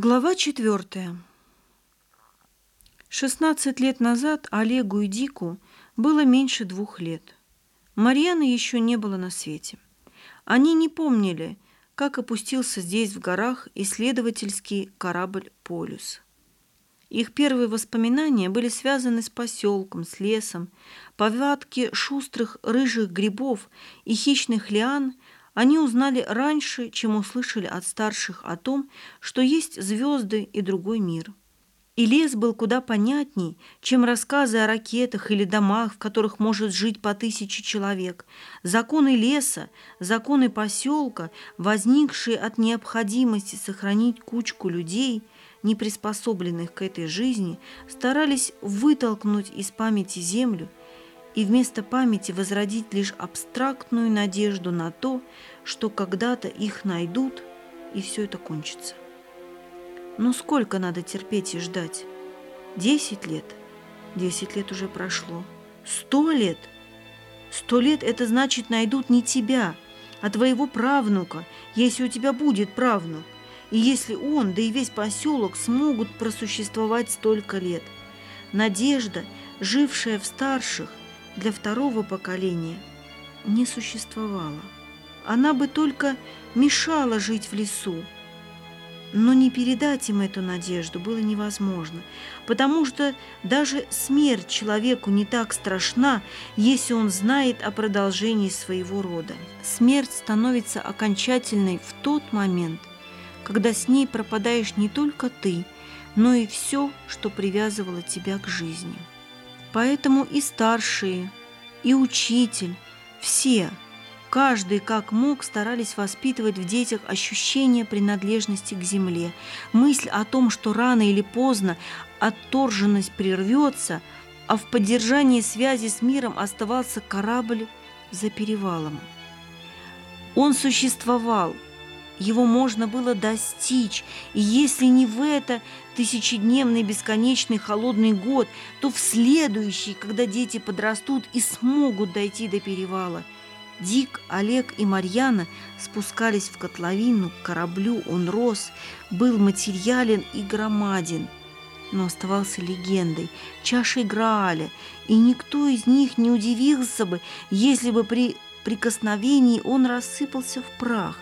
Глава четвертая. 16 лет назад Олегу и Дику было меньше двух лет. Марьяны еще не было на свете. Они не помнили, как опустился здесь в горах исследовательский корабль «Полюс». Их первые воспоминания были связаны с поселком, с лесом. Повадки шустрых рыжих грибов и хищных лиан – они узнали раньше, чем услышали от старших о том, что есть звезды и другой мир. И лес был куда понятней, чем рассказы о ракетах или домах, в которых может жить по тысяче человек. Законы леса, законы поселка, возникшие от необходимости сохранить кучку людей, не приспособленных к этой жизни, старались вытолкнуть из памяти землю и вместо памяти возродить лишь абстрактную надежду на то, что когда-то их найдут, и все это кончится. Но сколько надо терпеть и ждать? Десять лет? Десять лет уже прошло. Сто лет? Сто лет – это значит найдут не тебя, а твоего правнука, если у тебя будет правнук. И если он, да и весь поселок смогут просуществовать столько лет. Надежда, жившая в старших, для второго поколения не существовала. Она бы только мешала жить в лесу. Но не передать им эту надежду было невозможно, потому что даже смерть человеку не так страшна, если он знает о продолжении своего рода. Смерть становится окончательной в тот момент, когда с ней пропадаешь не только ты, но и все, что привязывало тебя к жизни. Поэтому и старшие, и учитель, все, каждый как мог старались воспитывать в детях ощущение принадлежности к земле, мысль о том, что рано или поздно отторженность прервется, а в поддержании связи с миром оставался корабль за перевалом. Он существовал – его можно было достичь, и если не в это тысячедневный бесконечный холодный год, то в следующий, когда дети подрастут и смогут дойти до перевала. Дик, Олег и Марьяна спускались в котловину, к кораблю он рос, был материален и громаден, но оставался легендой, чашей Грааля, и никто из них не удивился бы, если бы при прикосновении он рассыпался в прах.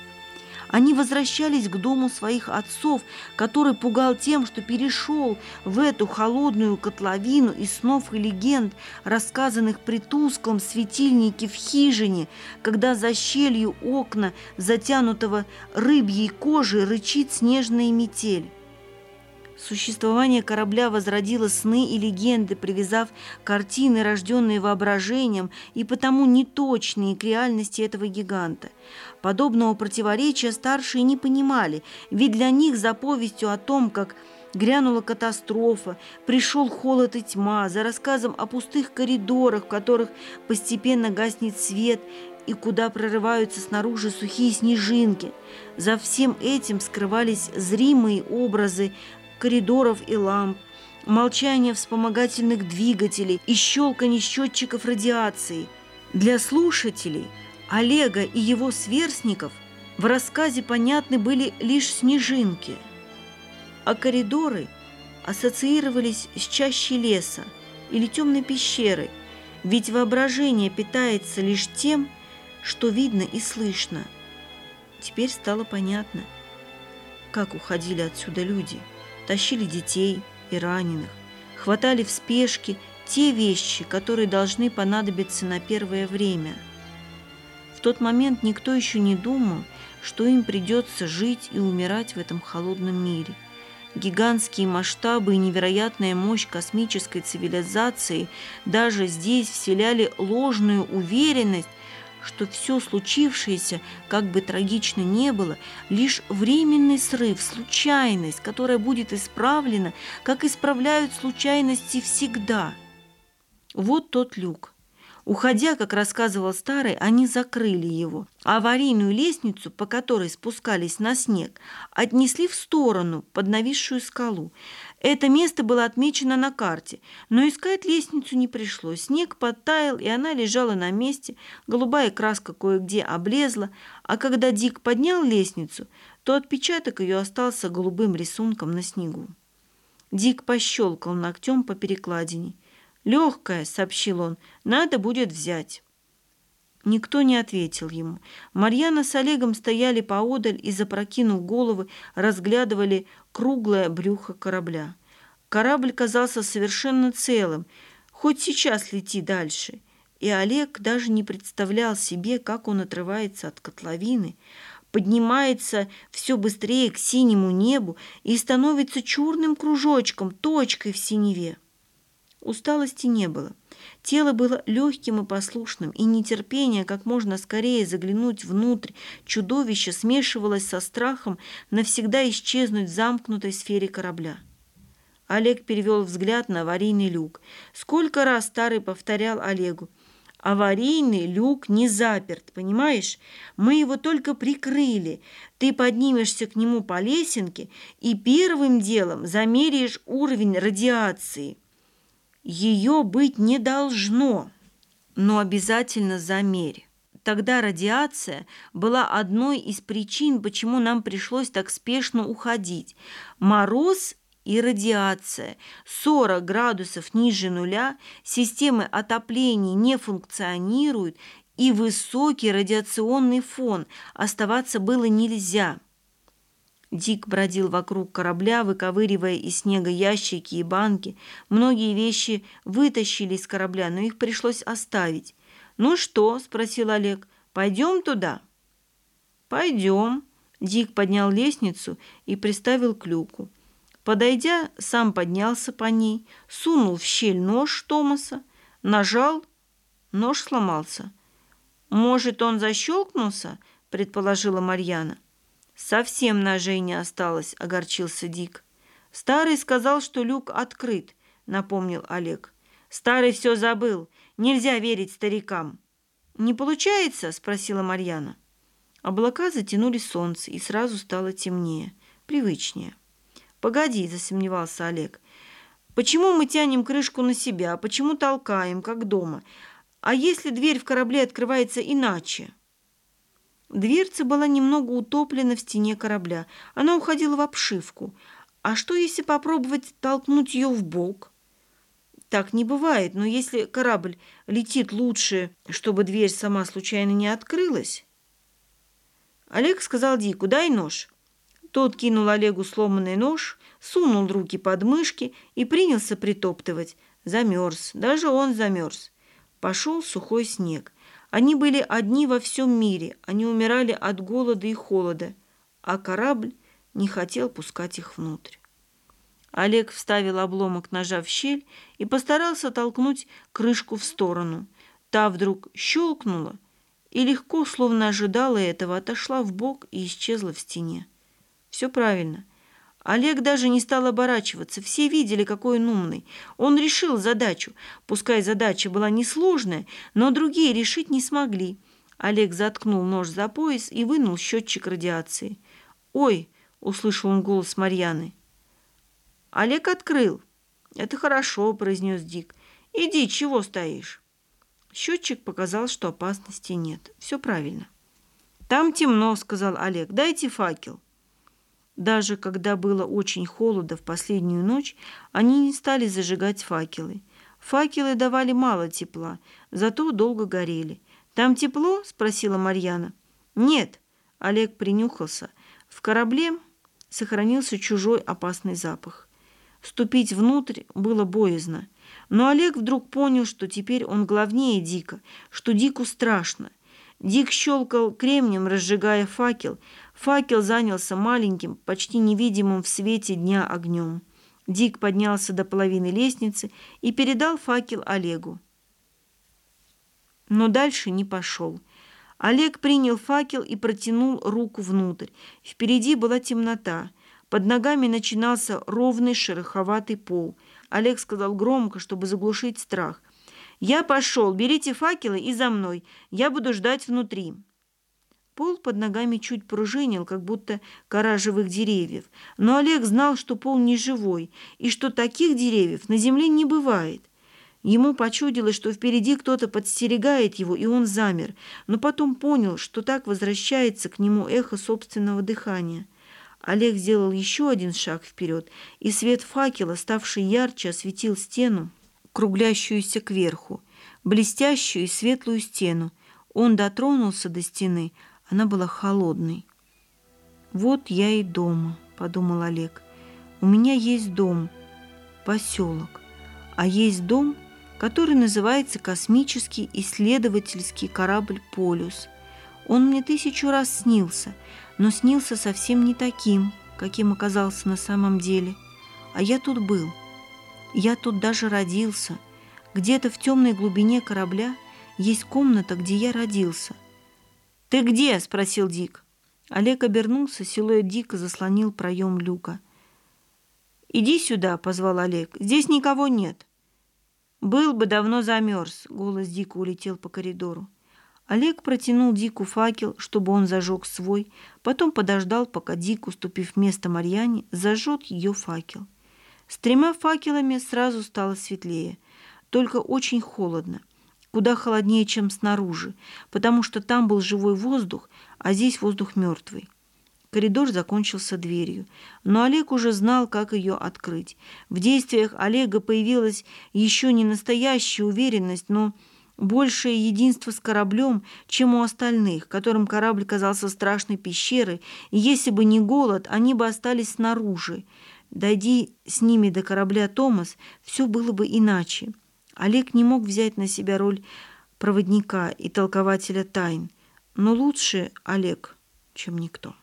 Они возвращались к дому своих отцов, который пугал тем, что перешел в эту холодную котловину из снов и легенд, рассказанных при тусклом светильнике в хижине, когда за щелью окна, затянутого рыбьей кожей, рычит снежная метель. Существование корабля возродило сны и легенды, привязав картины, рожденные воображением и потому неточные к реальности этого гиганта. Подобного противоречия старшие не понимали, ведь для них за повестью о том, как грянула катастрофа, пришел холод и тьма, за рассказом о пустых коридорах, в которых постепенно гаснет свет и куда прорываются снаружи сухие снежинки. За всем этим скрывались зримые образы коридоров и ламп, молчание вспомогательных двигателей и щелканье счетчиков радиации. Для слушателей Олега и его сверстников в рассказе понятны были лишь снежинки, а коридоры ассоциировались с чащей леса или темной пещерой, ведь воображение питается лишь тем, что видно и слышно. Теперь стало понятно, как уходили отсюда люди – тащили детей и раненых, хватали в спешке те вещи, которые должны понадобиться на первое время. В тот момент никто еще не думал, что им придется жить и умирать в этом холодном мире. Гигантские масштабы и невероятная мощь космической цивилизации даже здесь вселяли ложную уверенность, что все случившееся, как бы трагично не было, лишь временный срыв, случайность, которая будет исправлена, как исправляют случайности всегда. Вот тот люк. Уходя, как рассказывал старый, они закрыли его. Аварийную лестницу, по которой спускались на снег, отнесли в сторону, под нависшую скалу. Это место было отмечено на карте, но искать лестницу не пришлось. Снег подтаял, и она лежала на месте, голубая краска кое-где облезла, а когда Дик поднял лестницу, то отпечаток ее остался голубым рисунком на снегу. Дик пощелкал ногтем по перекладине. «Легкая», — сообщил он, — «надо будет взять». Никто не ответил ему. Марьяна с Олегом стояли поодаль и, запрокинув головы, разглядывали круглое брюхо корабля. Корабль казался совершенно целым, хоть сейчас лети дальше. И Олег даже не представлял себе, как он отрывается от котловины, поднимается все быстрее к синему небу и становится черным кружочком, точкой в синеве. Усталости не было. Тело было легким и послушным, и нетерпение как можно скорее заглянуть внутрь чудовища смешивалось со страхом навсегда исчезнуть в замкнутой сфере корабля. Олег перевел взгляд на аварийный люк. Сколько раз старый повторял Олегу. Аварийный люк не заперт, понимаешь? Мы его только прикрыли. Ты поднимешься к нему по лесенке и первым делом замеряешь уровень радиации. Ее быть не должно, но обязательно замерь. Тогда радиация была одной из причин, почему нам пришлось так спешно уходить. Мороз и радиация 40 градусов ниже нуля, системы отопления не функционируют и высокий радиационный фон оставаться было нельзя. Дик бродил вокруг корабля, выковыривая из снега ящики и банки. Многие вещи вытащили из корабля, но их пришлось оставить. «Ну что?» – спросил Олег. «Пойдем туда?» «Пойдем». Дик поднял лестницу и приставил к люку. Подойдя, сам поднялся по ней, сунул в щель нож Томаса, нажал, нож сломался. «Может, он защелкнулся?» – предположила Марьяна. «Совсем ножей не осталось», – огорчился Дик. «Старый сказал, что люк открыт», – напомнил Олег. «Старый все забыл. Нельзя верить старикам». «Не получается?» – спросила Марьяна. Облака затянули солнце, и сразу стало темнее, привычнее. «Погоди», – засомневался Олег. «Почему мы тянем крышку на себя? Почему толкаем, как дома? А если дверь в корабле открывается иначе?» Дверца была немного утоплена в стене корабля. Она уходила в обшивку. А что, если попробовать толкнуть ее в бок? Так не бывает, но если корабль летит лучше, чтобы дверь сама случайно не открылась... Олег сказал Дику, дай нож. Тот кинул Олегу сломанный нож, сунул руки под мышки и принялся притоптывать. Замерз, даже он замерз. Пошел сухой снег. Они были одни во всем мире, они умирали от голода и холода, а корабль не хотел пускать их внутрь. Олег вставил обломок ножа в щель и постарался толкнуть крышку в сторону. Та вдруг щелкнула и легко, словно ожидала этого, отошла в бок и исчезла в стене. Все правильно – Олег даже не стал оборачиваться. Все видели, какой он умный. Он решил задачу. Пускай задача была несложная, но другие решить не смогли. Олег заткнул нож за пояс и вынул счетчик радиации. «Ой!» – услышал он голос Марьяны. Олег открыл. «Это хорошо», – произнес Дик. «Иди, чего стоишь?» Счетчик показал, что опасности нет. Все правильно. «Там темно», – сказал Олег. «Дайте факел». Даже когда было очень холодно в последнюю ночь, они не стали зажигать факелы. Факелы давали мало тепла, зато долго горели. «Там тепло?» – спросила Марьяна. «Нет», – Олег принюхался. В корабле сохранился чужой опасный запах. Ступить внутрь было боязно. Но Олег вдруг понял, что теперь он главнее Дика, что Дику страшно. Дик щелкал кремнем, разжигая факел, Факел занялся маленьким, почти невидимым в свете дня огнем. Дик поднялся до половины лестницы и передал факел Олегу. Но дальше не пошел. Олег принял факел и протянул руку внутрь. Впереди была темнота. Под ногами начинался ровный шероховатый пол. Олег сказал громко, чтобы заглушить страх. «Я пошел. Берите факелы и за мной. Я буду ждать внутри». Пол под ногами чуть пружинил, как будто кора живых деревьев. Но Олег знал, что пол не живой, и что таких деревьев на земле не бывает. Ему почудилось, что впереди кто-то подстерегает его, и он замер, но потом понял, что так возвращается к нему эхо собственного дыхания – Олег сделал еще один шаг вперед, и свет факела, ставший ярче, осветил стену, круглящуюся кверху, блестящую и светлую стену. Он дотронулся до стены, она была холодной. «Вот я и дома», — подумал Олег. «У меня есть дом, поселок, а есть дом, который называется космический исследовательский корабль «Полюс». Он мне тысячу раз снился — но снился совсем не таким, каким оказался на самом деле. А я тут был. Я тут даже родился. Где-то в темной глубине корабля есть комната, где я родился. «Ты где?» – спросил Дик. Олег обернулся, силуэт Дика заслонил проем люка. «Иди сюда», – позвал Олег. «Здесь никого нет». «Был бы, давно замерз», – голос Дика улетел по коридору. Олег протянул Дику факел, чтобы он зажег свой, потом подождал, пока Дик, уступив место Марьяне, зажжет ее факел. С тремя факелами сразу стало светлее, только очень холодно, куда холоднее, чем снаружи, потому что там был живой воздух, а здесь воздух мертвый. Коридор закончился дверью, но Олег уже знал, как ее открыть. В действиях Олега появилась еще не настоящая уверенность, но большее единство с кораблем, чем у остальных, которым корабль казался страшной пещерой, и если бы не голод, они бы остались снаружи. Дойди с ними до корабля Томас, все было бы иначе. Олег не мог взять на себя роль проводника и толкователя тайн, но лучше Олег, чем никто.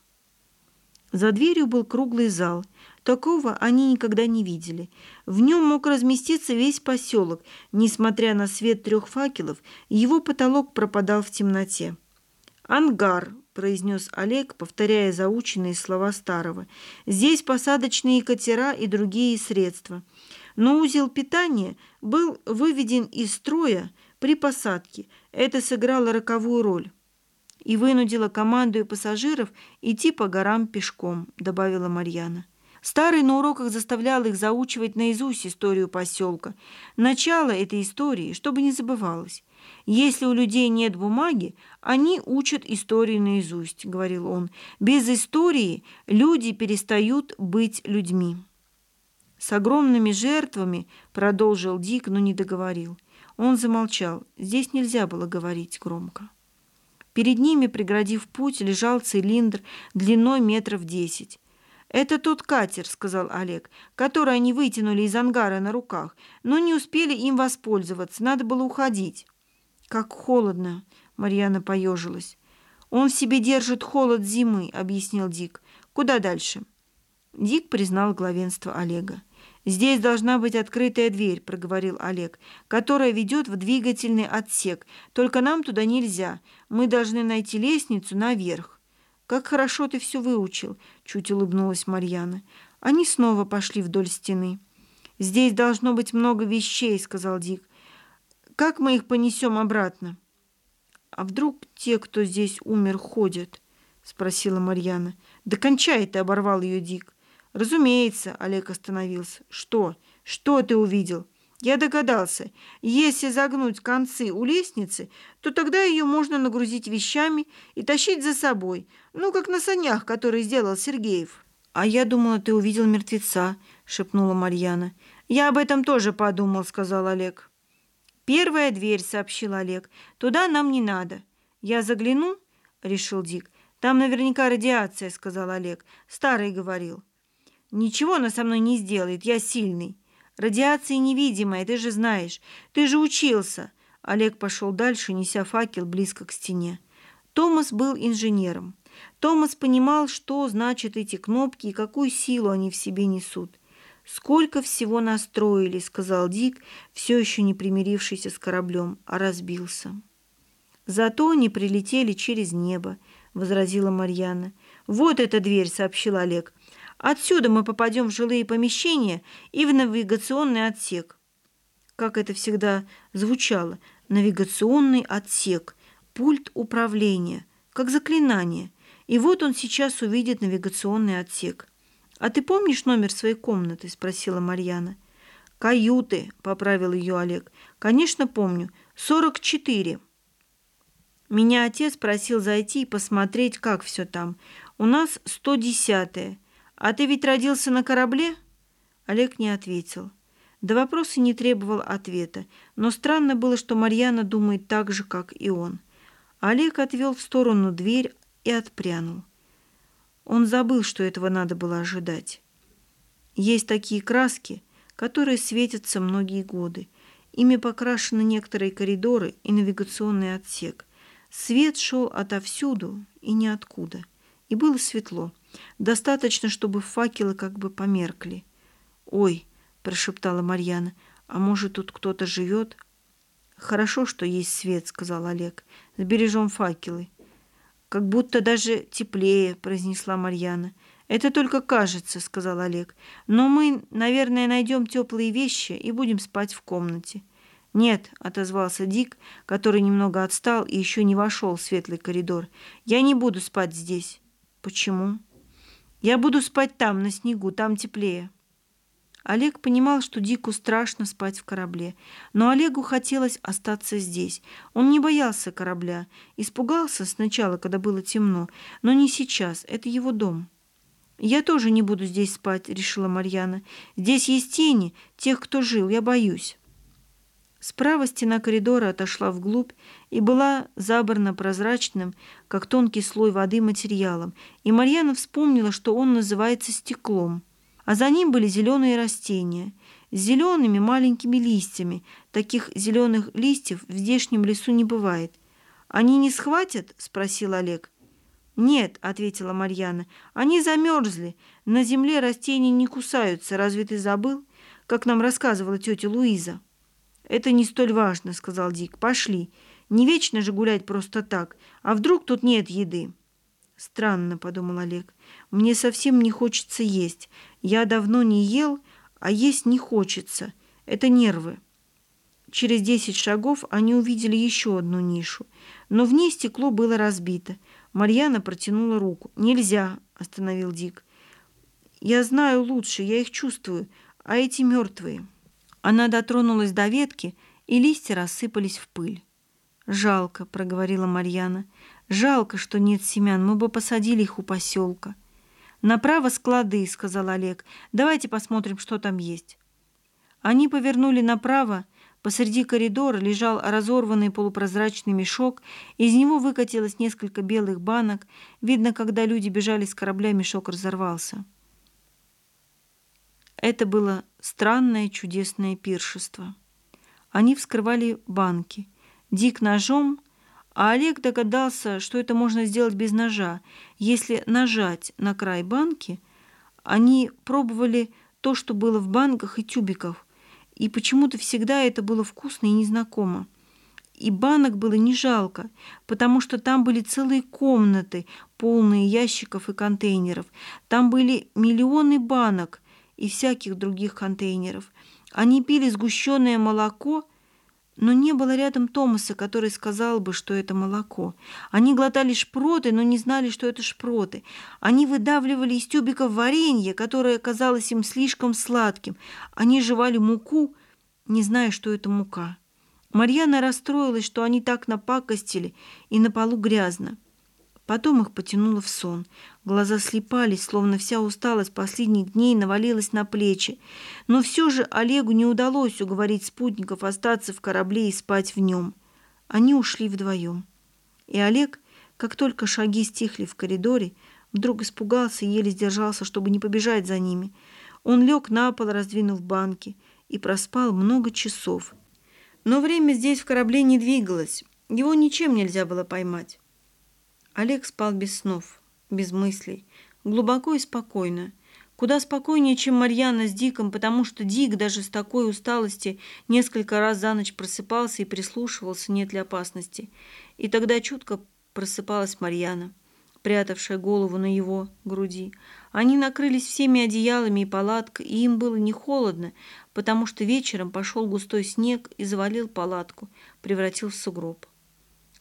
За дверью был круглый зал, Такого они никогда не видели. В нем мог разместиться весь поселок. Несмотря на свет трех факелов, его потолок пропадал в темноте. «Ангар», – произнес Олег, повторяя заученные слова старого. «Здесь посадочные катера и другие средства». Но узел питания был выведен из строя при посадке. Это сыграло роковую роль и вынудило команду и пассажиров идти по горам пешком», – добавила Марьяна. Старый на уроках заставлял их заучивать наизусть историю поселка. Начало этой истории, чтобы не забывалось. «Если у людей нет бумаги, они учат истории наизусть», — говорил он. «Без истории люди перестают быть людьми». «С огромными жертвами», — продолжил Дик, но не договорил. Он замолчал. Здесь нельзя было говорить громко. Перед ними, преградив путь, лежал цилиндр длиной метров десять. «Это тот катер», — сказал Олег, «который они вытянули из ангара на руках, но не успели им воспользоваться, надо было уходить». «Как холодно!» — Марьяна поежилась. «Он в себе держит холод зимы», — объяснил Дик. «Куда дальше?» Дик признал главенство Олега. «Здесь должна быть открытая дверь», — проговорил Олег, «которая ведет в двигательный отсек. Только нам туда нельзя. Мы должны найти лестницу наверх». «Как хорошо ты все выучил!» — чуть улыбнулась Марьяна. Они снова пошли вдоль стены. «Здесь должно быть много вещей», — сказал Дик. «Как мы их понесем обратно?» «А вдруг те, кто здесь умер, ходят?» — спросила Марьяна. «Да кончай ты!» — оборвал ее Дик. «Разумеется», — Олег остановился. «Что? Что ты увидел?» Я догадался, если загнуть концы у лестницы, то тогда ее можно нагрузить вещами и тащить за собой, ну, как на санях, которые сделал Сергеев. «А я думала, ты увидел мертвеца», — шепнула Марьяна. «Я об этом тоже подумал», — сказал Олег. «Первая дверь», — сообщил Олег. «Туда нам не надо». «Я загляну?» — решил Дик. «Там наверняка радиация», — сказал Олег. Старый говорил. «Ничего она со мной не сделает, я сильный». Радиация невидимая, ты же знаешь. Ты же учился. Олег пошел дальше, неся факел близко к стене. Томас был инженером. Томас понимал, что значат эти кнопки и какую силу они в себе несут. «Сколько всего настроили», — сказал Дик, все еще не примирившийся с кораблем, а разбился. «Зато они прилетели через небо», — возразила Марьяна. «Вот эта дверь», — сообщил Олег. Отсюда мы попадем в жилые помещения и в навигационный отсек. Как это всегда звучало, навигационный отсек, пульт управления, как заклинание. И вот он сейчас увидит навигационный отсек. «А ты помнишь номер своей комнаты?» – спросила Марьяна. «Каюты», – поправил ее Олег. «Конечно, помню. 44». Меня отец просил зайти и посмотреть, как все там. У нас 110-е. «А ты ведь родился на корабле?» Олег не ответил. До вопроса не требовал ответа, но странно было, что Марьяна думает так же, как и он. Олег отвел в сторону дверь и отпрянул. Он забыл, что этого надо было ожидать. Есть такие краски, которые светятся многие годы. Ими покрашены некоторые коридоры и навигационный отсек. Свет шел отовсюду и ниоткуда. И было светло. Достаточно, чтобы факелы как бы померкли. «Ой!» – прошептала Марьяна. «А может, тут кто-то живет?» «Хорошо, что есть свет», – сказал Олег. «Сбережем факелы». «Как будто даже теплее», – произнесла Марьяна. «Это только кажется», – сказал Олег. «Но мы, наверное, найдем теплые вещи и будем спать в комнате». «Нет», – отозвался Дик, который немного отстал и еще не вошел в светлый коридор. «Я не буду спать здесь». «Почему?» «Я буду спать там, на снегу, там теплее». Олег понимал, что Дику страшно спать в корабле, но Олегу хотелось остаться здесь. Он не боялся корабля, испугался сначала, когда было темно, но не сейчас, это его дом. «Я тоже не буду здесь спать», — решила Марьяна. «Здесь есть тени, тех, кто жил, я боюсь». Справа стена коридора отошла вглубь и была забрана прозрачным, как тонкий слой воды, материалом, и Марьяна вспомнила, что он называется стеклом а за ним были зеленые растения с зелеными маленькими листьями. Таких зеленых листьев в здешнем лесу не бывает. «Они не схватят?» – спросил Олег. «Нет», – ответила Марьяна, – «они замерзли. На земле растения не кусаются. Разве ты забыл, как нам рассказывала тетя Луиза?» «Это не столь важно», – сказал Дик. «Пошли. Не вечно же гулять просто так. А вдруг тут нет еды?» «Странно», – подумал Олег. «Мне совсем не хочется есть. Я давно не ел, а есть не хочется. Это нервы». Через десять шагов они увидели еще одну нишу, но в ней стекло было разбито. Марьяна протянула руку. «Нельзя», – остановил Дик. «Я знаю лучше, я их чувствую, а эти мертвые». Она дотронулась до ветки, и листья рассыпались в пыль. «Жалко», — проговорила Марьяна. «Жалко, что нет семян, мы бы посадили их у поселка». «Направо склады», — сказал Олег. «Давайте посмотрим, что там есть». Они повернули направо. Посреди коридора лежал разорванный полупрозрачный мешок. Из него выкатилось несколько белых банок. Видно, когда люди бежали с корабля, мешок разорвался. Это было странное чудесное пиршество. Они вскрывали банки — Дик ножом, а Олег догадался, что это можно сделать без ножа. Если нажать на край банки, они пробовали то, что было в банках и тюбиках, и почему-то всегда это было вкусно и незнакомо. И банок было не жалко, потому что там были целые комнаты, полные ящиков и контейнеров. Там были миллионы банок и всяких других контейнеров. Они пили сгущенное молоко – но не было рядом Томаса, который сказал бы, что это молоко. Они глотали шпроты, но не знали, что это шпроты. Они выдавливали из тюбиков варенье, которое казалось им слишком сладким. Они жевали муку, не зная, что это мука. Марьяна расстроилась, что они так напакостили, и на полу грязно. Потом их потянуло в сон. Глаза слепались, словно вся усталость последних дней навалилась на плечи. Но все же Олегу не удалось уговорить спутников остаться в корабле и спать в нем. Они ушли вдвоем. И Олег, как только шаги стихли в коридоре, вдруг испугался и еле сдержался, чтобы не побежать за ними. Он лег на пол, раздвинув банки, и проспал много часов. Но время здесь в корабле не двигалось. Его ничем нельзя было поймать. Олег спал без снов, без мыслей, глубоко и спокойно. Куда спокойнее, чем Марьяна с Диком, потому что Дик даже с такой усталости несколько раз за ночь просыпался и прислушивался, нет ли опасности. И тогда чутко просыпалась Марьяна, прятавшая голову на его груди. Они накрылись всеми одеялами и палаткой, и им было не холодно, потому что вечером пошел густой снег и завалил палатку, превратил в сугроб.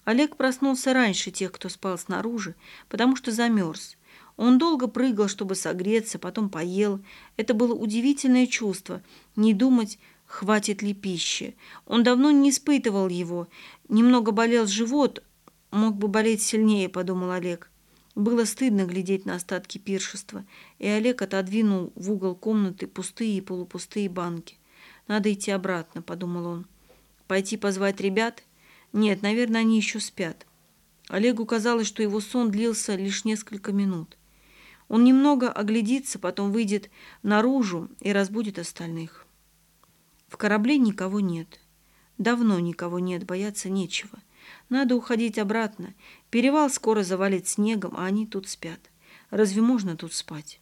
Олег проснулся раньше тех, кто спал снаружи, потому что замерз. Он долго прыгал, чтобы согреться, потом поел. Это было удивительное чувство – не думать, хватит ли пищи. Он давно не испытывал его. Немного болел живот, мог бы болеть сильнее, подумал Олег. Было стыдно глядеть на остатки пиршества, и Олег отодвинул в угол комнаты пустые и полупустые банки. «Надо идти обратно», — подумал он. «Пойти позвать ребят? Нет, наверное, они еще спят». Олегу казалось, что его сон длился лишь несколько минут. Он немного оглядится, потом выйдет наружу и разбудит остальных. В корабле никого нет. Давно никого нет, бояться нечего. Надо уходить обратно. Перевал скоро завалит снегом, а они тут спят. Разве можно тут спать?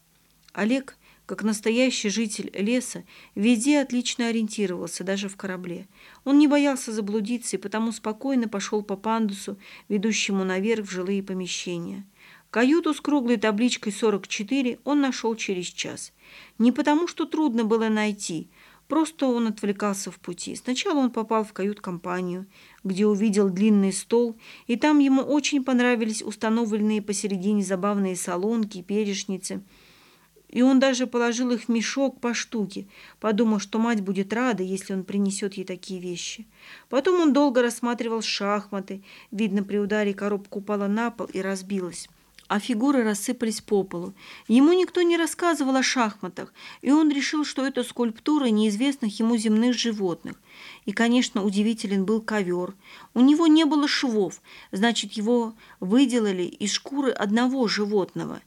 Олег, как настоящий житель леса, везде отлично ориентировался, даже в корабле. Он не боялся заблудиться и потому спокойно пошел по пандусу, ведущему наверх в жилые помещения. Каюту с круглой табличкой 44 он нашел через час. Не потому, что трудно было найти, просто он отвлекался в пути. Сначала он попал в кают-компанию, где увидел длинный стол, и там ему очень понравились установленные посередине забавные салонки, перешницы. И он даже положил их в мешок по штуке, подумав, что мать будет рада, если он принесет ей такие вещи. Потом он долго рассматривал шахматы. Видно, при ударе коробка упала на пол и разбилась а фигуры рассыпались по полу. Ему никто не рассказывал о шахматах, и он решил, что это скульптуры неизвестных ему земных животных. И, конечно, удивителен был ковер. У него не было швов, значит, его выделали из шкуры одного животного.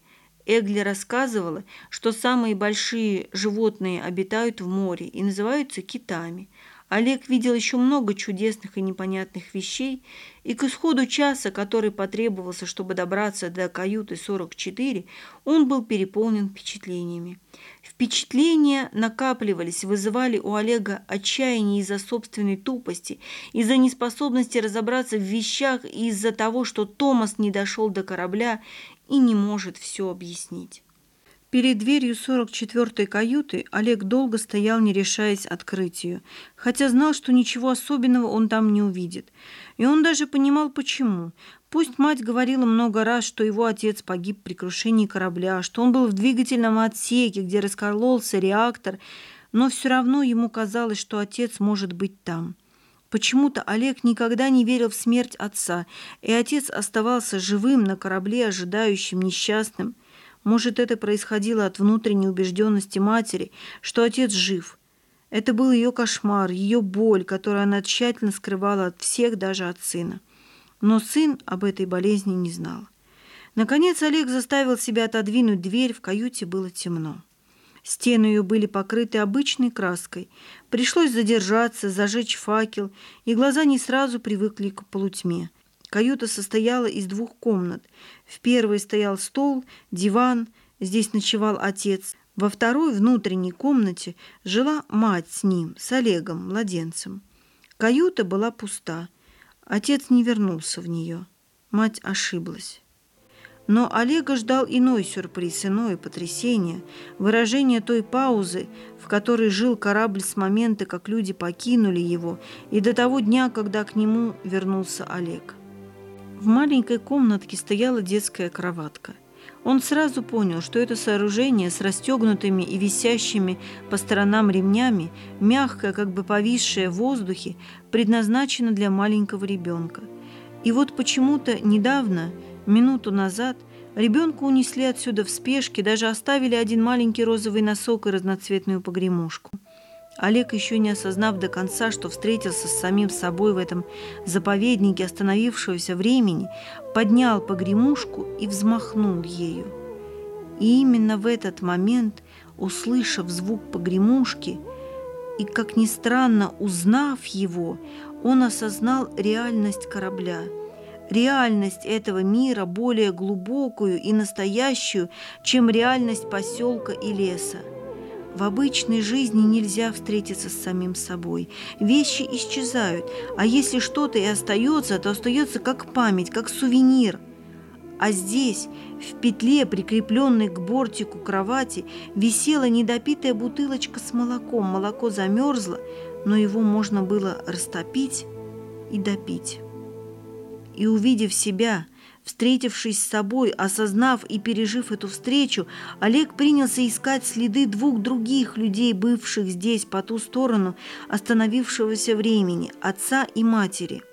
Эгли рассказывала, что самые большие животные обитают в море и называются китами – Олег видел еще много чудесных и непонятных вещей, и к исходу часа, который потребовался, чтобы добраться до каюты 44, он был переполнен впечатлениями. Впечатления накапливались, вызывали у Олега отчаяние из-за собственной тупости, из-за неспособности разобраться в вещах и из-за того, что Томас не дошел до корабля и не может все объяснить. Перед дверью 44-й каюты Олег долго стоял, не решаясь открыть ее, хотя знал, что ничего особенного он там не увидит. И он даже понимал, почему. Пусть мать говорила много раз, что его отец погиб при крушении корабля, что он был в двигательном отсеке, где раскололся реактор, но все равно ему казалось, что отец может быть там. Почему-то Олег никогда не верил в смерть отца, и отец оставался живым на корабле, ожидающим, несчастным. Может, это происходило от внутренней убежденности матери, что отец жив. Это был ее кошмар, ее боль, которую она тщательно скрывала от всех, даже от сына. Но сын об этой болезни не знал. Наконец Олег заставил себя отодвинуть дверь, в каюте было темно. Стены ее были покрыты обычной краской. Пришлось задержаться, зажечь факел, и глаза не сразу привыкли к полутьме. Каюта состояла из двух комнат. В первой стоял стол, диван, здесь ночевал отец. Во второй, внутренней комнате, жила мать с ним, с Олегом, младенцем. Каюта была пуста. Отец не вернулся в нее. Мать ошиблась. Но Олега ждал иной сюрприз, иное потрясение, выражение той паузы, в которой жил корабль с момента, как люди покинули его, и до того дня, когда к нему вернулся Олег. В маленькой комнатке стояла детская кроватка. Он сразу понял, что это сооружение с расстегнутыми и висящими по сторонам ремнями, мягкое, как бы повисшее в воздухе, предназначено для маленького ребенка. И вот почему-то недавно, минуту назад, ребенка унесли отсюда в спешке, даже оставили один маленький розовый носок и разноцветную погремушку. Олег, еще не осознав до конца, что встретился с самим собой в этом заповеднике остановившегося времени, поднял погремушку и взмахнул ею. И именно в этот момент, услышав звук погремушки и, как ни странно, узнав его, он осознал реальность корабля, реальность этого мира более глубокую и настоящую, чем реальность поселка и леса. В обычной жизни нельзя встретиться с самим собой. Вещи исчезают, а если что-то и остается, то остается как память, как сувенир. А здесь, в петле, прикрепленной к бортику кровати, висела недопитая бутылочка с молоком. Молоко замерзло, но его можно было растопить и допить. И увидев себя – Встретившись с собой, осознав и пережив эту встречу, Олег принялся искать следы двух других людей, бывших здесь по ту сторону остановившегося времени, отца и матери.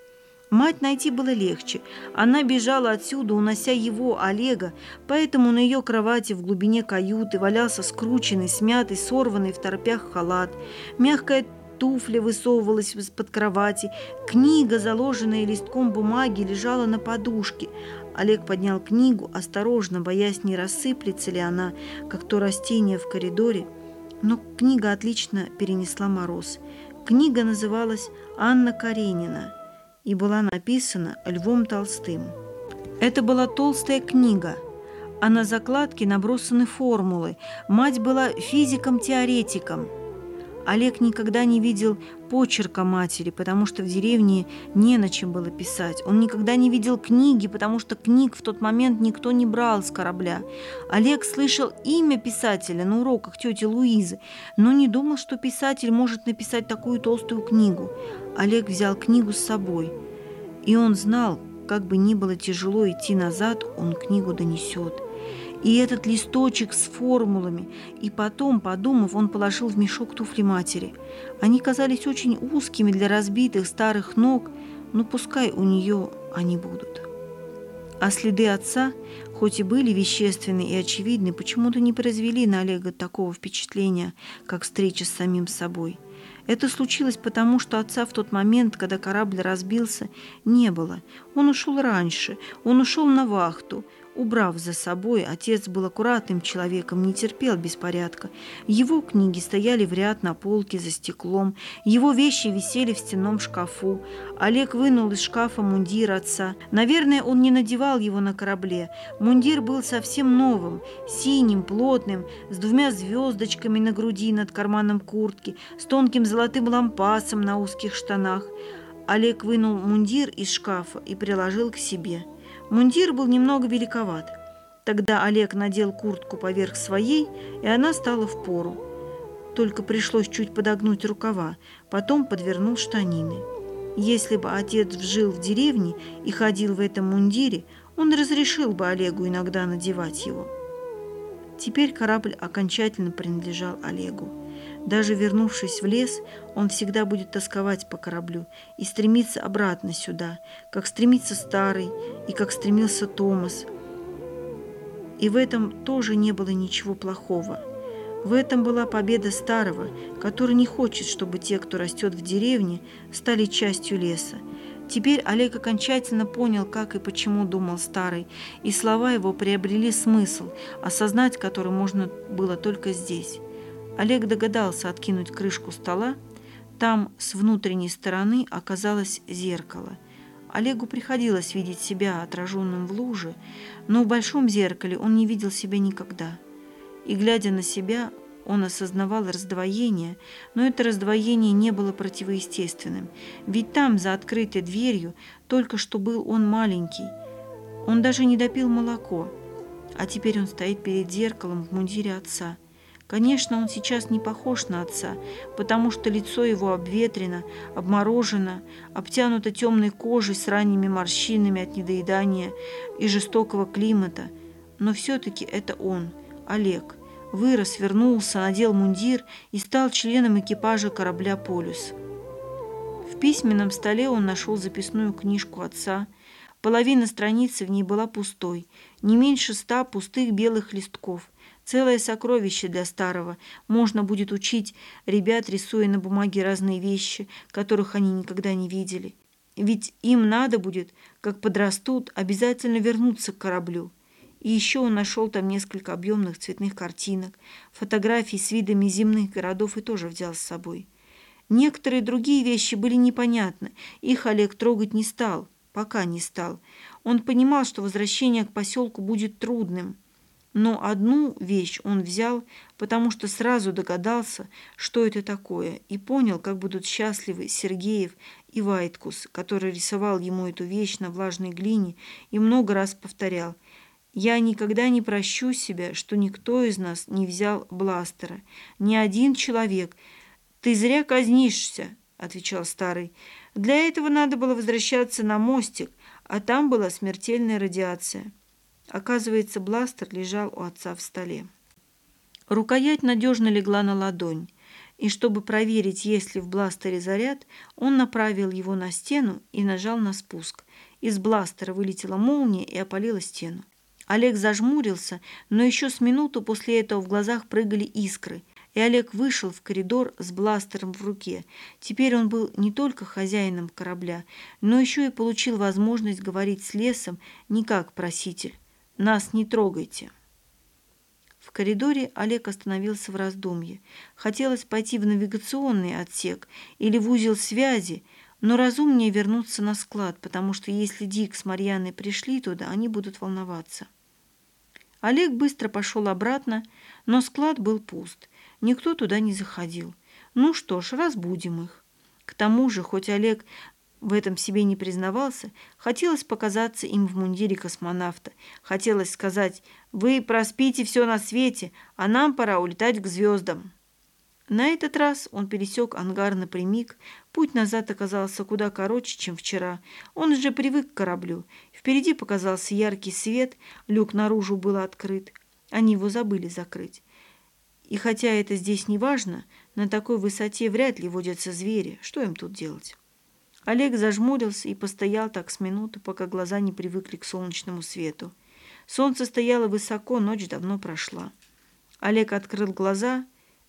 Мать найти было легче. Она бежала отсюда, унося его, Олега, поэтому на ее кровати в глубине каюты валялся скрученный, смятый, сорванный в торпях халат. Мягкая туфля высовывалась из-под кровати. Книга, заложенная листком бумаги, лежала на подушке. Олег поднял книгу, осторожно, боясь, не рассыплется ли она, как то растение в коридоре. Но книга отлично перенесла мороз. Книга называлась «Анна Каренина» и была написана Львом Толстым. Это была толстая книга, а на закладке набросаны формулы. Мать была физиком-теоретиком – Олег никогда не видел почерка матери, потому что в деревне не на чем было писать. Он никогда не видел книги, потому что книг в тот момент никто не брал с корабля. Олег слышал имя писателя на уроках тети Луизы, но не думал, что писатель может написать такую толстую книгу. Олег взял книгу с собой, и он знал, как бы ни было тяжело идти назад, он книгу донесет – и этот листочек с формулами. И потом, подумав, он положил в мешок туфли матери. Они казались очень узкими для разбитых старых ног, но пускай у нее они будут. А следы отца, хоть и были вещественны и очевидны, почему-то не произвели на Олега такого впечатления, как встреча с самим собой. Это случилось потому, что отца в тот момент, когда корабль разбился, не было. Он ушел раньше, он ушел на вахту – Убрав за собой, отец был аккуратным человеком, не терпел беспорядка. Его книги стояли в ряд на полке за стеклом, его вещи висели в стенном шкафу. Олег вынул из шкафа мундир отца. Наверное, он не надевал его на корабле. Мундир был совсем новым, синим, плотным, с двумя звездочками на груди над карманом куртки, с тонким золотым лампасом на узких штанах. Олег вынул мундир из шкафа и приложил к себе – Мундир был немного великоват. Тогда Олег надел куртку поверх своей, и она стала в пору. Только пришлось чуть подогнуть рукава, потом подвернул штанины. Если бы отец жил в деревне и ходил в этом мундире, он разрешил бы Олегу иногда надевать его. Теперь корабль окончательно принадлежал Олегу. Даже вернувшись в лес, он всегда будет тосковать по кораблю и стремиться обратно сюда, как стремится старый и как стремился Томас. И в этом тоже не было ничего плохого. В этом была победа старого, который не хочет, чтобы те, кто растет в деревне, стали частью леса. Теперь Олег окончательно понял, как и почему думал старый, и слова его приобрели смысл, осознать который можно было только здесь. Олег догадался откинуть крышку стола. Там с внутренней стороны оказалось зеркало. Олегу приходилось видеть себя отраженным в луже, но в большом зеркале он не видел себя никогда. И, глядя на себя, он осознавал раздвоение, но это раздвоение не было противоестественным, ведь там, за открытой дверью, только что был он маленький. Он даже не допил молоко, а теперь он стоит перед зеркалом в мундире отца – Конечно, он сейчас не похож на отца, потому что лицо его обветрено, обморожено, обтянуто темной кожей с ранними морщинами от недоедания и жестокого климата. Но все-таки это он, Олег. Вырос, вернулся, надел мундир и стал членом экипажа корабля «Полюс». В письменном столе он нашел записную книжку отца. Половина страницы в ней была пустой, не меньше ста пустых белых листков – Целое сокровище для старого. Можно будет учить ребят, рисуя на бумаге разные вещи, которых они никогда не видели. Ведь им надо будет, как подрастут, обязательно вернуться к кораблю. И еще он нашел там несколько объемных цветных картинок, фотографий с видами земных городов и тоже взял с собой. Некоторые другие вещи были непонятны, их Олег трогать не стал, пока не стал. Он понимал, что возвращение к поселку будет трудным – но одну вещь он взял, потому что сразу догадался, что это такое, и понял, как будут счастливы Сергеев и Вайткус, который рисовал ему эту вещь на влажной глине и много раз повторял «Я никогда не прощу себя, что никто из нас не взял бластера. Ни один человек. Ты зря казнишься», — отвечал старый. «Для этого надо было возвращаться на мостик, а там была смертельная радиация». Оказывается, бластер лежал у отца в столе. Рукоять надежно легла на ладонь, и чтобы проверить, есть ли в бластере заряд, он направил его на стену и нажал на спуск. Из бластера вылетела молния и опалила стену. Олег зажмурился, но еще с минуту после этого в глазах прыгали искры, и Олег вышел в коридор с бластером в руке. Теперь он был не только хозяином корабля, но еще и получил возможность говорить с лесом не как проситель. «Нас не трогайте». В коридоре Олег остановился в раздумье. Хотелось пойти в навигационный отсек или в узел связи, но разумнее вернуться на склад, потому что если Дик с Марьяной пришли туда, они будут волноваться. Олег быстро пошел обратно, но склад был пуст. Никто туда не заходил. Ну что ж, разбудим их. К тому же, хоть Олег в этом себе не признавался, хотелось показаться им в мундире космонавта. Хотелось сказать «Вы проспите все на свете, а нам пора улетать к звездам». На этот раз он пересек ангар напрямик. Путь назад оказался куда короче, чем вчера. Он уже привык к кораблю. Впереди показался яркий свет, люк наружу был открыт. Они его забыли закрыть. И хотя это здесь не важно, на такой высоте вряд ли водятся звери. Что им тут делать? Олег зажмурился и постоял так с минуту, пока глаза не привыкли к солнечному свету. Солнце стояло высоко, ночь давно прошла. Олег открыл глаза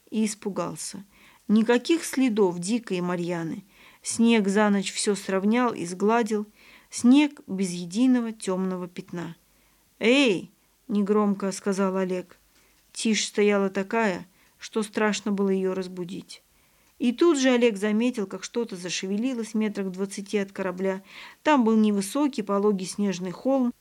и испугался. Никаких следов Дика и Марьяны. Снег за ночь все сравнял и сгладил. Снег без единого темного пятна. «Эй!» — негромко сказал Олег. Тишь стояла такая, что страшно было ее разбудить. И тут же Олег заметил, как что-то зашевелилось метрах двадцати от корабля. Там был невысокий пологий снежный холм,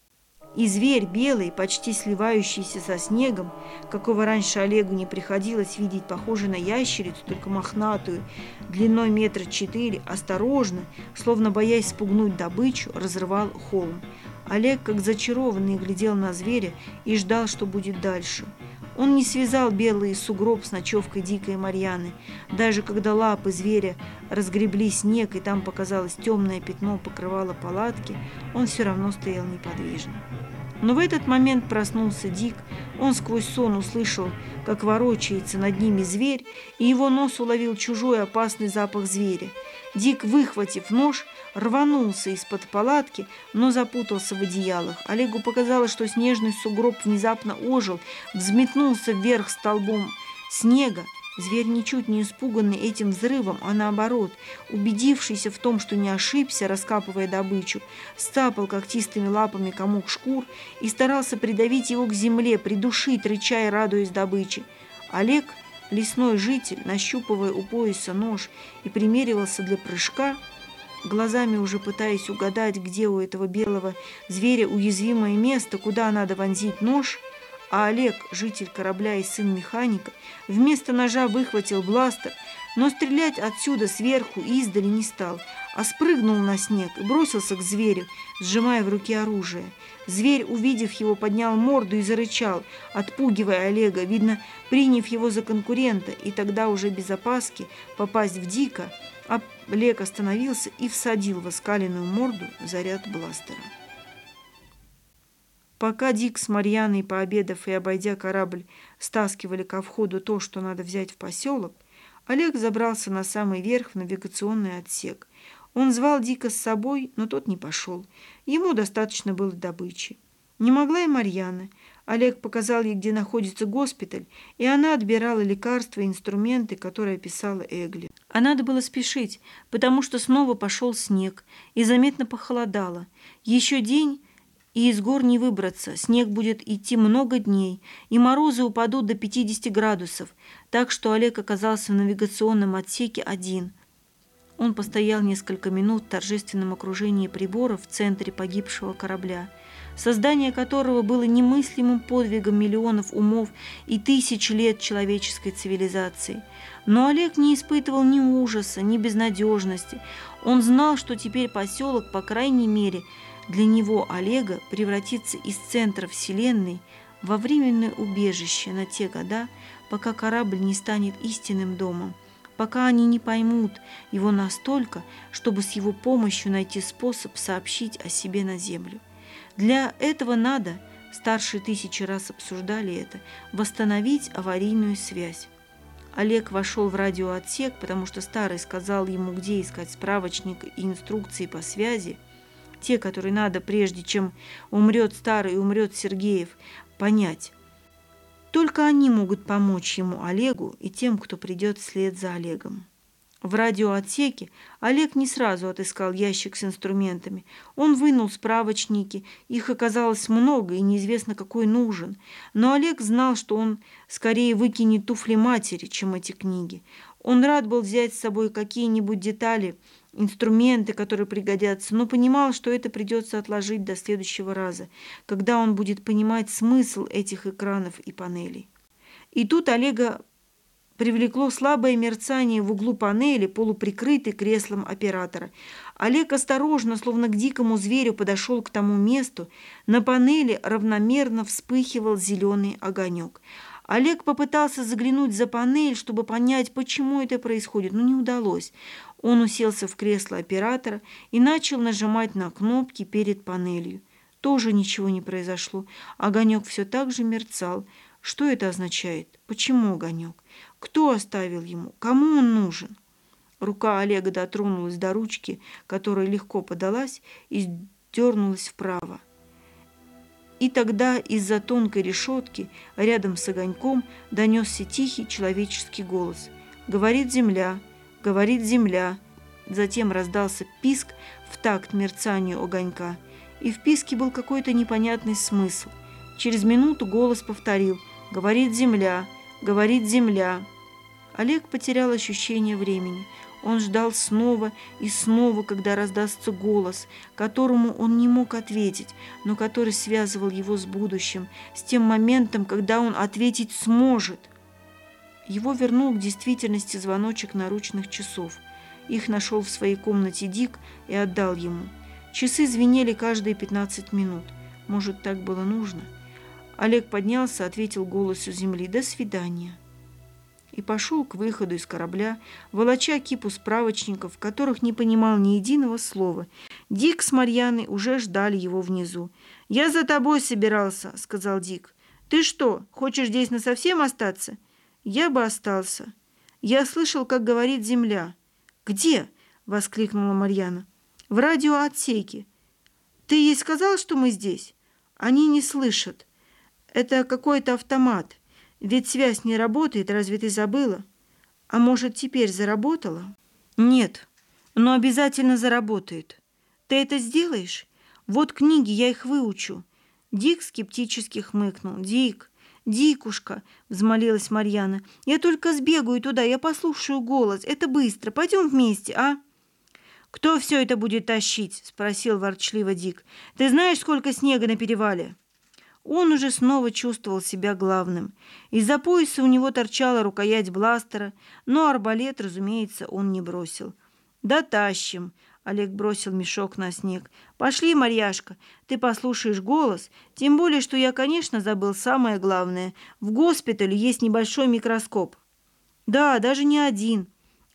и зверь белый, почти сливающийся со снегом, какого раньше Олегу не приходилось видеть, похожий на ящерицу, только мохнатую, длиной метра четыре, осторожно, словно боясь спугнуть добычу, разрывал холм. Олег, как зачарованный, глядел на зверя и ждал, что будет дальше – он не связал белый сугроб с ночевкой дикой Марьяны. Даже когда лапы зверя разгребли снег, и там показалось темное пятно покрывало палатки, он все равно стоял неподвижно. Но в этот момент проснулся Дик. Он сквозь сон услышал, как ворочается над ними зверь, и его нос уловил чужой опасный запах зверя. Дик, выхватив нож, рванулся из-под палатки, но запутался в одеялах. Олегу показалось, что снежный сугроб внезапно ожил, взметнулся вверх столбом снега. Зверь, ничуть не испуганный этим взрывом, а наоборот, убедившийся в том, что не ошибся, раскапывая добычу, стапал когтистыми лапами комок шкур и старался придавить его к земле, придушить, рыча и радуясь добыче. Олег – Лесной житель, нащупывая у пояса нож и примеривался для прыжка, глазами уже пытаясь угадать, где у этого белого зверя уязвимое место, куда надо вонзить нож, а Олег, житель корабля и сын механика, вместо ножа выхватил бластер, но стрелять отсюда сверху издали не стал, а спрыгнул на снег и бросился к зверю, сжимая в руке оружие. Зверь, увидев его, поднял морду и зарычал, отпугивая Олега, видно, приняв его за конкурента, и тогда уже без опаски попасть в Дика, Олег остановился и всадил в оскаленную морду заряд бластера. Пока Дик с Марьяной, пообедав и обойдя корабль, стаскивали ко входу то, что надо взять в поселок, Олег забрался на самый верх в навигационный отсек. Он звал Дика с собой, но тот не пошел. Ему достаточно было добычи. Не могла и Марьяна. Олег показал ей, где находится госпиталь, и она отбирала лекарства и инструменты, которые описала Эгли. А надо было спешить, потому что снова пошел снег, и заметно похолодало. Еще день, и из гор не выбраться. Снег будет идти много дней, и морозы упадут до 50 градусов, так что Олег оказался в навигационном отсеке один – он постоял несколько минут в торжественном окружении приборов в центре погибшего корабля, создание которого было немыслимым подвигом миллионов умов и тысяч лет человеческой цивилизации. Но Олег не испытывал ни ужаса, ни безнадежности. Он знал, что теперь поселок, по крайней мере, для него, Олега, превратится из центра Вселенной во временное убежище на те года, пока корабль не станет истинным домом пока они не поймут его настолько, чтобы с его помощью найти способ сообщить о себе на землю. Для этого надо, старшие тысячи раз обсуждали это, восстановить аварийную связь. Олег вошел в радиоотсек, потому что старый сказал ему, где искать справочник и инструкции по связи. Те, которые надо, прежде чем умрет старый и умрет Сергеев, понять. Только они могут помочь ему, Олегу, и тем, кто придет вслед за Олегом. В радиоотсеке Олег не сразу отыскал ящик с инструментами. Он вынул справочники, их оказалось много и неизвестно какой нужен. Но Олег знал, что он скорее выкинет туфли матери, чем эти книги. Он рад был взять с собой какие-нибудь детали, инструменты, которые пригодятся, но понимал, что это придется отложить до следующего раза, когда он будет понимать смысл этих экранов и панелей. И тут Олега привлекло слабое мерцание в углу панели, полуприкрытой креслом оператора. Олег осторожно, словно к дикому зверю, подошел к тому месту. На панели равномерно вспыхивал зеленый огонек. Олег попытался заглянуть за панель, чтобы понять, почему это происходит, но не удалось. Он уселся в кресло оператора и начал нажимать на кнопки перед панелью. Тоже ничего не произошло. Огонек все так же мерцал. Что это означает? Почему огонек? Кто оставил ему? Кому он нужен? Рука Олега дотронулась до ручки, которая легко подалась и дернулась вправо. И тогда из-за тонкой решетки рядом с огоньком донесся тихий человеческий голос. «Говорит земля, говорит земля». Затем раздался писк в такт мерцанию огонька, и в писке был какой-то непонятный смысл. Через минуту голос повторил «Говорит земля, говорит земля». Олег потерял ощущение времени. Он ждал снова и снова, когда раздастся голос, которому он не мог ответить, но который связывал его с будущим, с тем моментом, когда он ответить сможет. Его вернул к действительности звоночек наручных часов. Их нашел в своей комнате Дик и отдал ему. Часы звенели каждые 15 минут. Может, так было нужно? Олег поднялся, ответил голосу земли «До свидания» и пошел к выходу из корабля, волоча кипу справочников, которых не понимал ни единого слова. Дик с Марьяной уже ждали его внизу. «Я за тобой собирался», — сказал Дик. «Ты что, хочешь здесь насовсем остаться?» «Я бы остался. Я слышал, как говорит земля». «Где?» — воскликнула Марьяна. «В радиоотсеке. Ты ей сказал, что мы здесь?» «Они не слышат. Это какой-то автомат. Ведь связь не работает, разве ты забыла? А может, теперь заработала? Нет, но обязательно заработает. Ты это сделаешь? Вот книги, я их выучу. Дик скептически хмыкнул. Дик, Дикушка, взмолилась Марьяна, я только сбегаю туда, я послушаю голос. Это быстро. Пойдем вместе, а? «Кто все это будет тащить?» – спросил ворчливо Дик. «Ты знаешь, сколько снега на перевале?» Он уже снова чувствовал себя главным. Из-за пояса у него торчала рукоять бластера, но арбалет, разумеется, он не бросил. «Да тащим!» — Олег бросил мешок на снег. «Пошли, Марьяшка, ты послушаешь голос. Тем более, что я, конечно, забыл самое главное. В госпитале есть небольшой микроскоп». «Да, даже не один».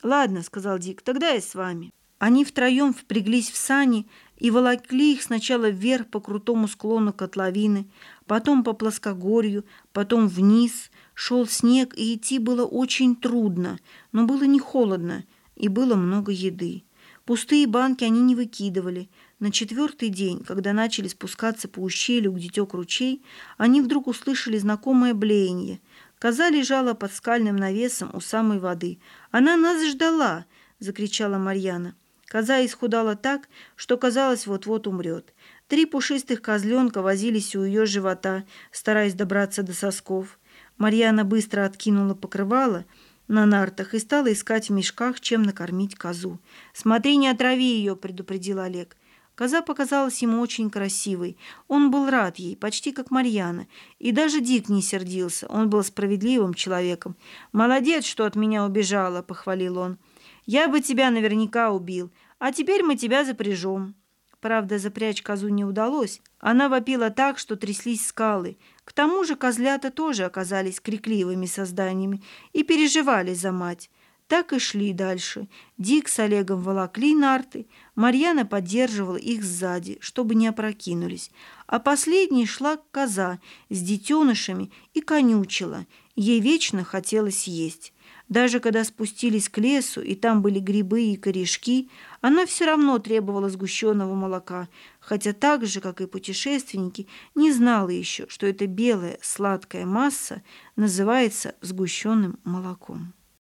«Ладно», — сказал Дик, — «тогда я с вами». Они втроем впряглись в сани и волокли их сначала вверх по крутому склону котловины, потом по плоскогорью, потом вниз. Шел снег, и идти было очень трудно, но было не холодно, и было много еды. Пустые банки они не выкидывали. На четвертый день, когда начали спускаться по ущелью, где тек ручей, они вдруг услышали знакомое блеяние. Коза лежала под скальным навесом у самой воды. «Она нас ждала!» — закричала Марьяна. Коза исхудала так, что казалось, вот-вот умрет. Три пушистых козленка возились у ее живота, стараясь добраться до сосков. Марьяна быстро откинула покрывало на нартах и стала искать в мешках, чем накормить козу. «Смотри, не отрави ее», — предупредил Олег. Коза показалась ему очень красивой. Он был рад ей, почти как Марьяна. И даже Дик не сердился. Он был справедливым человеком. «Молодец, что от меня убежала», — похвалил он. Я бы тебя наверняка убил, а теперь мы тебя запряжем». Правда, запрячь козу не удалось. Она вопила так, что тряслись скалы. К тому же козлята тоже оказались крикливыми созданиями и переживали за мать. Так и шли дальше. Дик с Олегом волокли нарты, Марьяна поддерживала их сзади, чтобы не опрокинулись. А последней шла коза с детенышами и конючила. Ей вечно хотелось есть. Даже когда спустились к лесу, и там были грибы и корешки, она все равно требовала сгущенного молока, хотя так же, как и путешественники, не знала еще, что эта белая сладкая масса называется сгущенным молоком.